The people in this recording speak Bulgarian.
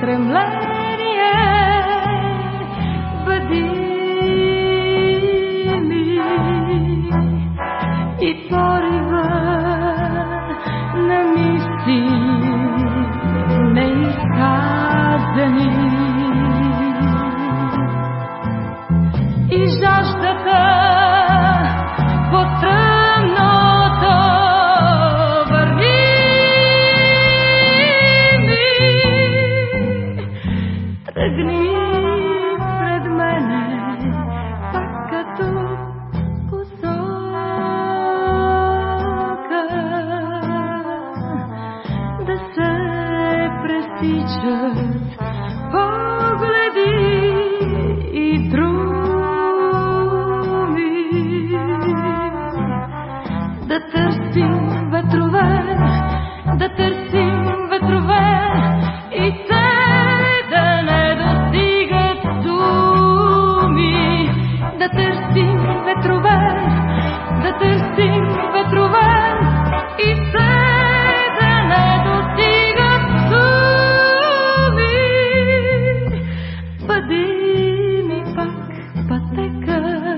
Tremblar. Тръгни пред мене, пак като посока, да се пресичат погледи и други, да търсим ветрове, да търси love.